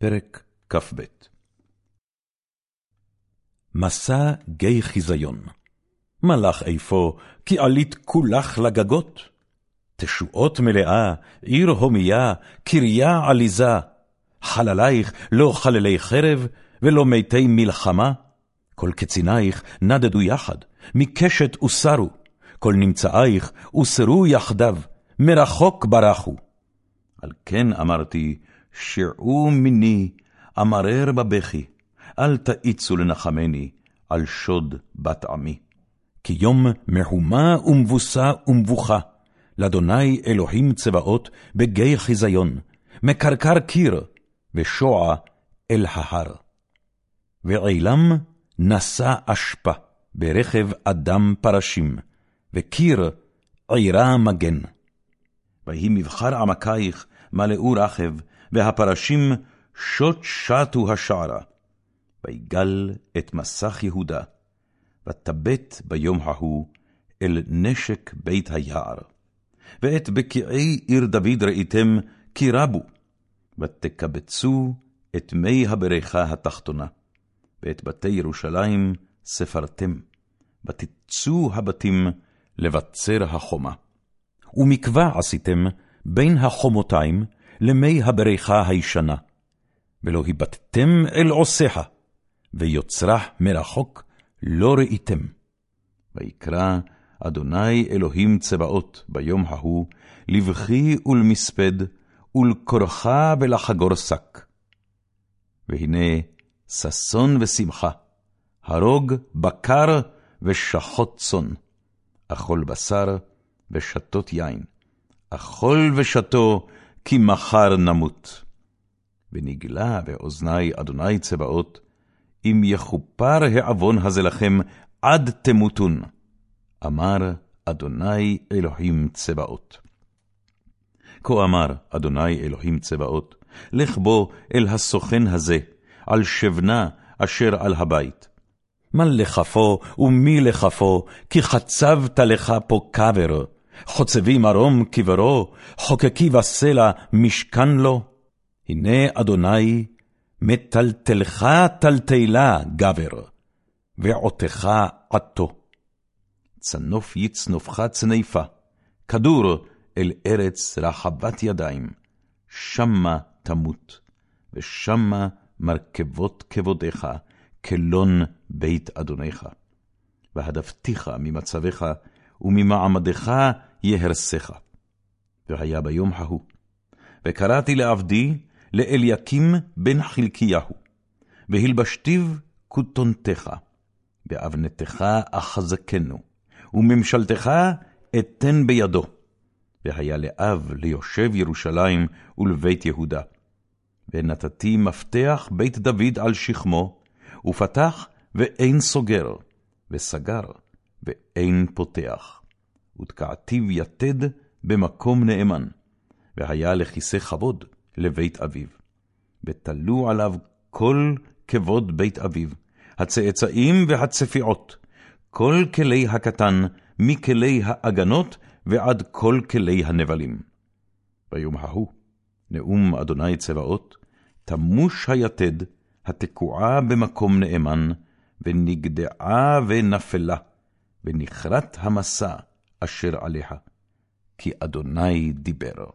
פרק כ"ב מסע גיא חיזיון מלאך איפה, כי עלית כולך לגגות? תשועות מלאה, עיר הומיה, קריה עליזה, חללייך לא חללי חרב, ולא מתי מלחמה? כל קצינייך נדדו יחד, מקשת וסרו, כל נמצאייך הוסרו יחדיו, מרחוק ברחו. על כן אמרתי, שעו מיני, אמרר בבכי, אל תאיצו לנחמני, על שוד בת עמי. כי יום מהומה ומבוסה ומבוכה, לאדוני אלוהים צבאות בגיא חיזיון, מקרקר קיר, ושוע אל ההר. ועילם נשא אשפה, ברכב אדם פרשים, וקיר עירה מגן. ויהי מבחר עמקייך מלאו רכב, והפרשים שוט שטו השערה. ויגל את מסך יהודה, ותבט ביום ההוא אל נשק בית היער. ואת בקיעי עיר דוד ראיתם כי רבו, ותקבצו את מי הבריכה התחתונה, ואת בתי ירושלים ספרתם, ותצאו הבתים לבצר החומה. ומקווה עשיתם בין החומותיים למי הבריכה הישנה, ולא הבטתם אל עושיה, ויוצרה מרחוק לא ראיתם. ויקרא אדוני אלוהים צבאות ביום ההוא, לבכי ולמספד, ולקורחה ולחגור שק. והנה ששון ושמחה, הרוג בקר ושחוט צאן, אכול בשר ושתות יין, אכול ושתו, כי מחר נמות. ונגלה באוזני אדוני צבאות, אם יכופר העוון הזה לכם עד תמותון, אמר אדוני אלוהים צבאות. כה אמר אדוני אלוהים צבאות, לך בו אל הסוכן הזה, על שבנה אשר על הבית. מה לכפו ומי לכפו, כי חצבת לך פה קבר, חוצבי מרום קברו, חוקקי בסלע משכן לו. הנה אדוני, מטלטלך טלטלה גבר, ועותך עתו. צנוף יצנופך צניפה, כדור אל ארץ רחבת ידיים, שמה תמות, ושמה מרכבות כבודיך, כלון בית אדונך. והדפתיך ממצבך, וממעמדך יהרסך. והיה ביום ההוא, וקראתי לעבדי, לאליקים בן חלקיהו, והלבשתיו כותונתך, ואבנתך אחזקנו, וממשלתך אתן בידו. והיה לאב ליושב ירושלים ולבית יהודה. ונתתי מפתח בית דוד על שכמו, ופתח ואין סוגר, וסגר ואין פותח. ותקעתיו יתד במקום נאמן, והיה לכיסא כבוד לבית אביו. ותלו עליו כל כבוד בית אביו, הצאצאים והצפיעות, כל כלי הקטן, מכלי האגנות ועד כל כלי הנבלים. ביום ההוא, נאום אדוני צבאות, תמוש היתד, התקועה במקום נאמן, ונגדעה ונפלה, ונכרת המסע אשר עליה, כי אדוני דיבר.